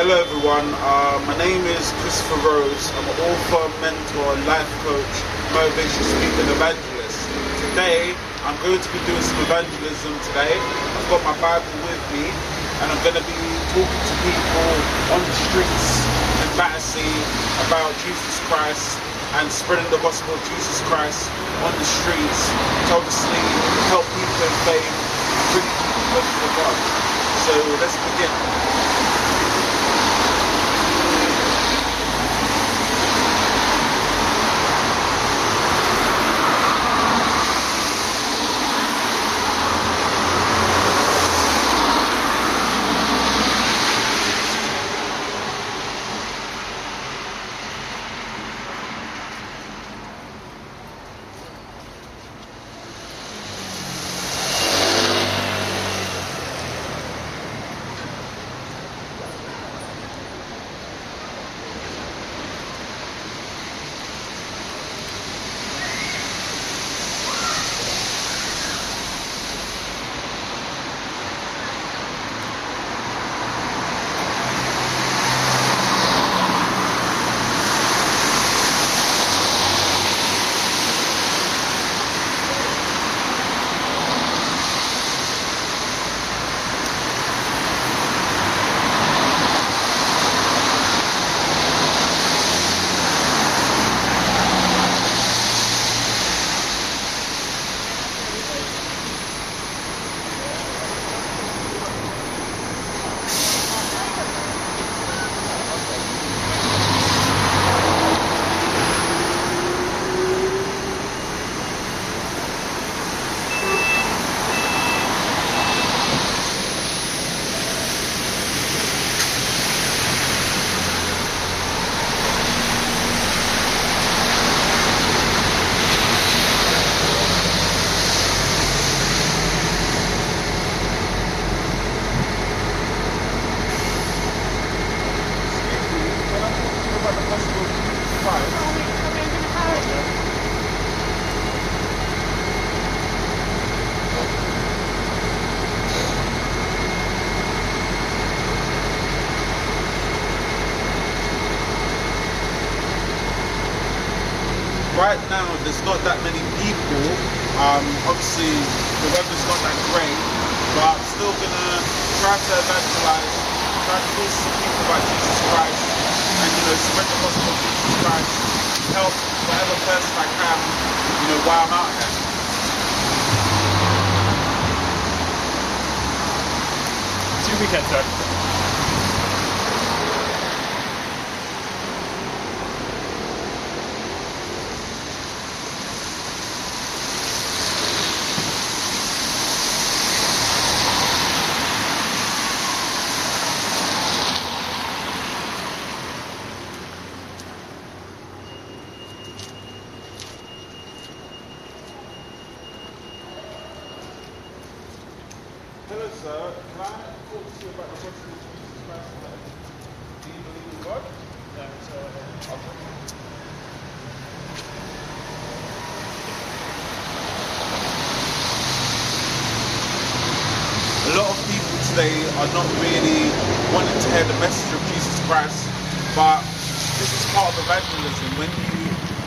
Hello everyone, uh, my name is Christopher Rose. I'm an author, mentor, life coach, motivation speaker, and evangelist. Today, I'm going to be doing some evangelism today. I've got my Bible with me, and I'm going to be talking to people on the streets in Battersea about Jesus Christ and spreading the gospel of Jesus Christ on the streets to obviously help people in faith, bring people to God. So let's begin. Try to evangelize, try to some people about Jesus Christ, and you know spread the gospel of Jesus Christ, help whatever person I can, you know, while I'm out there. See you weekend, sir. Sir. Can I talk to you about the of Jesus Christ? Do you believe in God? Okay. A lot of people today are not really wanting to hear the message of Jesus Christ, but this is part of evangelism. When you uh,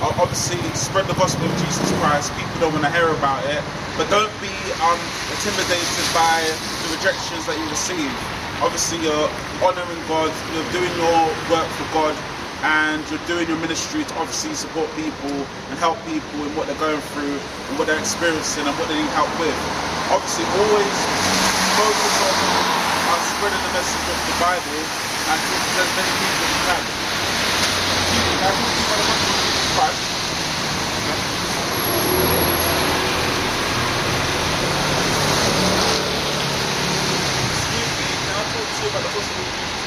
obviously spread the gospel of Jesus Christ, people don't want to hear about it, but don't be um, intimidated by the rejections that you receive. Obviously, you're honoring God, you're doing your work for God, and you're doing your ministry to obviously support people and help people in what they're going through and what they're experiencing and what they need help with. Obviously, always focus on uh, spreading the message of the Bible and to as many people you can. Can I talk to you about the gospel of Jesus Excuse me, can I talk to you about the gospel of Jesus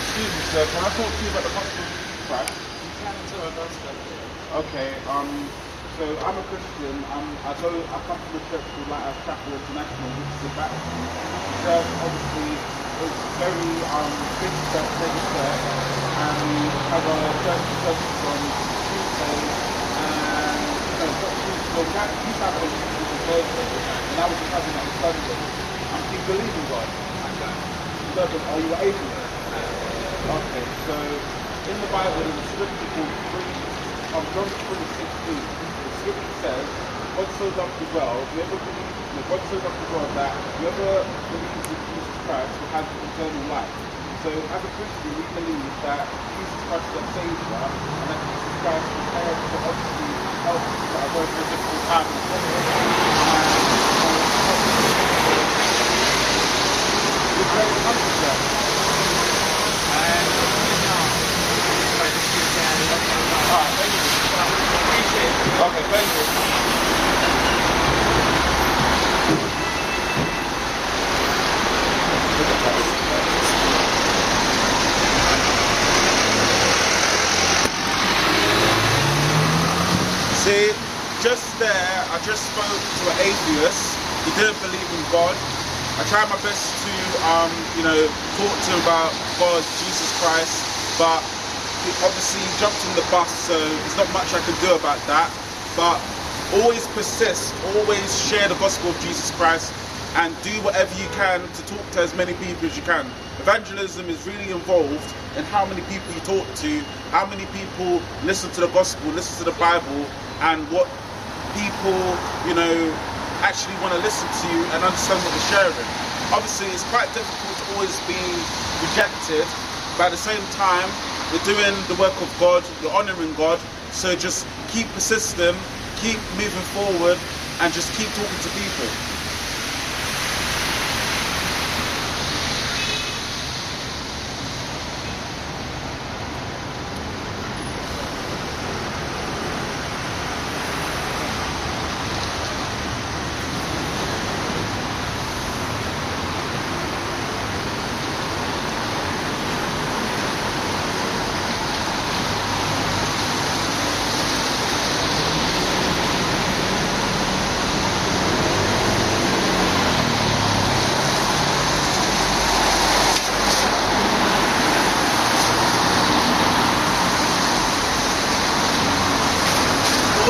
Excuse me, sir. Can I talk to you about the gospel of Jesus Christ? Okay. Um. So I'm a Christian. Um. I go. I come from a church called Lighthouse Chapel International, which is a Baptist church. Obviously, it's very um big church, mega church, and we have a church service on Tuesday and you know, So we had, we used to have on Thursday, and that was the cousin on Sunday. And he believed in God. He doesn't. Are you atheist? Okay, so in the Bible, there's a scripture called 3, um, John 3 16. Scripture says, God so loved the world, whoever believes, no, God so loved the world that whoever believes in Jesus Christ will have eternal life. So as a Christian, we believe that Jesus Christ is our Savior, and that Jesus Christ was there to obviously help us that are going through difficult time in the world. And, uh, we're very comfortable. Alright, thank you. Okay, thank you. See, just there, I just spoke to an atheist. He didn't believe in God. I tried my best to, um, you know, talk to him about God, Jesus Christ, but he obviously jumped in the bus, so there's not much I can do about that. But always persist, always share the gospel of Jesus Christ, and do whatever you can to talk to as many people as you can. Evangelism is really involved in how many people you talk to, how many people listen to the gospel, listen to the Bible, and what people, you know, actually want to listen to you and understand what you're sharing. Obviously, it's quite difficult to always be rejected, but at the same time, you're doing the work of God, you're honoring God, so just keep persisting, keep moving forward, and just keep talking to people.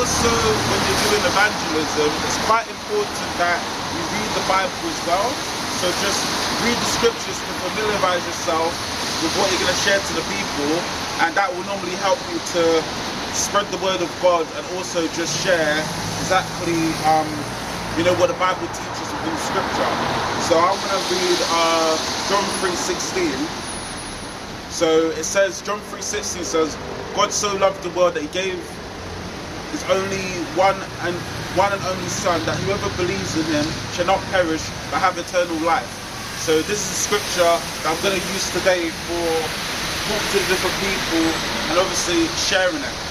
Also, when you're doing evangelism, it's quite important that you read the Bible as well. So just read the scriptures to familiarize yourself with what you're going to share to the people, and that will normally help you to spread the word of God and also just share exactly, um, you know, what the Bible teaches within Scripture. So I'm going to read uh, John 3:16. So it says, John 3:16 says, God so loved the world that He gave His only one and one and only Son, that whoever believes in Him shall not perish but have eternal life. So this is a scripture that I'm going to use today for talking to different people and obviously sharing it.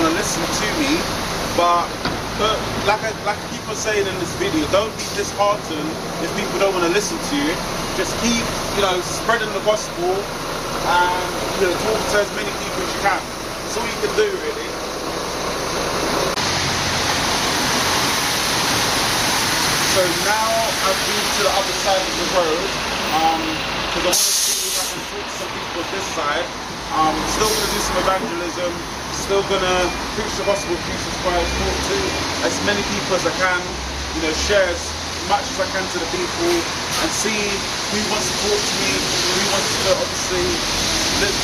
Want to listen to me. But, but like I like I keep on saying in this video, don't be disheartened if people don't want to listen to you. Just keep, you know, spreading the gospel and you know, talk to as many people as you can. That's all you can do, really. So now I've moved to the other side of the road because I want to see if I can talk to some people this side. Um, still going to do some evangelism, still going to preach the gospel of Jesus Christ, talk to as many people as I can, you know, share as much as I can to the people and see who wants to talk to me, who wants to obviously live,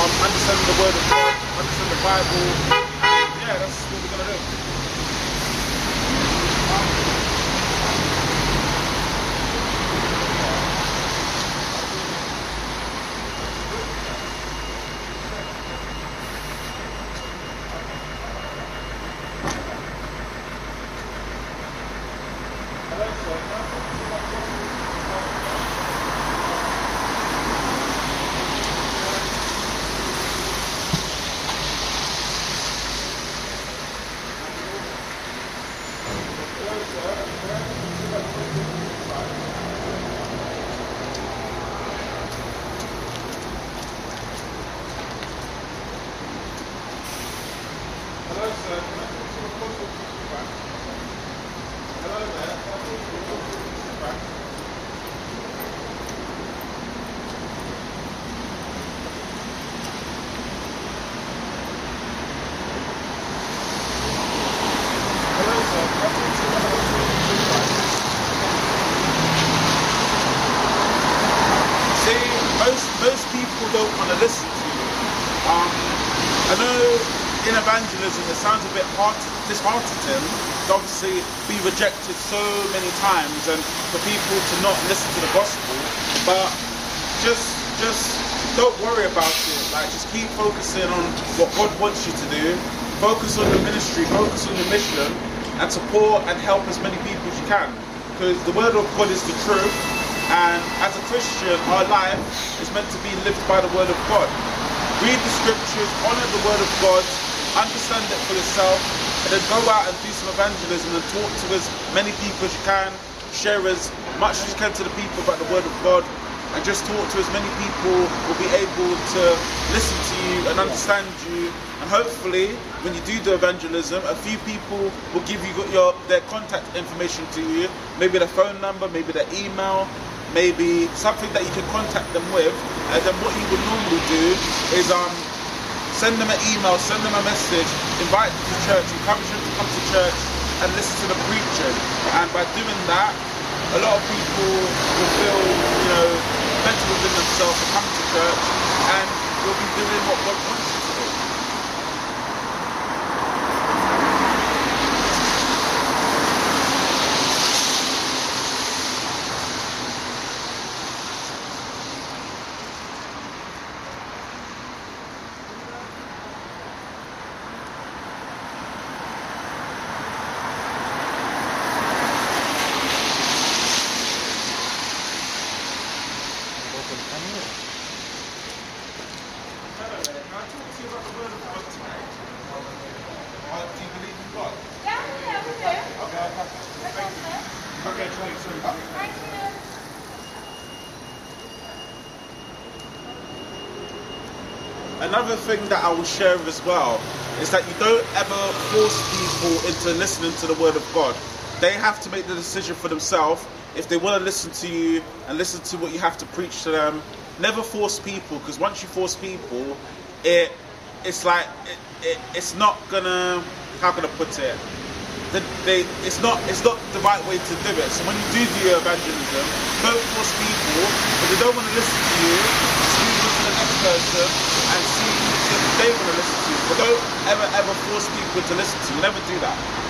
um, understand the word of God, understand the Bible. And yeah, that's what we're going to do. Hello, sir. Can I talk to the Apostle of Jesus Christ? Hello there. Can I talk to the Apostle of Jesus Christ? Hello, sir. Can I talk to the Apostle of Jesus Christ? See, most most people don't want to listen to you. Um, I know in evangelism it sounds a bit hard, disheartening to obviously be rejected so many times and for people to not listen to the gospel. But just just don't worry about it. Like just keep focusing on what God wants you to do. Focus on the ministry, focus on the mission, and support and help as many people as you can. Because the word of God is the truth, and as a Christian, our life is meant to be lived by the word of God. Read the scriptures, honor the word of God, understand it for yourself, and then go out and do some evangelism and talk to as many people as you can, share as much as you can to the people about the word of God, and just talk to as many people will be able to listen to you and understand you. And hopefully, when you do the evangelism, a few people will give you your their contact information to you, maybe their phone number, maybe their email, maybe something that you can contact them with. And then what you would normally do is um send them an email, send them a message, invite them to church, encourage them to come to church and listen to the preaching. And by doing that, a lot of people will feel, you know, better within themselves to come to church and will be doing what God wants you to do. Hello there, about the tonight? Uh, do you believe in God? Yeah. Okay. Thank you. Okay. Thank you. Another thing that I will share as well is that you don't ever force people into listening to the word of God. They have to make the decision for themselves if they want to listen to you and listen to what you have to preach to them. Never force people because once you force people, it it's like it, it, it's not gonna how can I put it? The, they, it's not it's not the right way to do it. So when you do do your evangelism, don't force people. If they don't want to listen to you, on to the next person and see if they want to listen to you. But don't ever ever force people to listen to you. Never do that.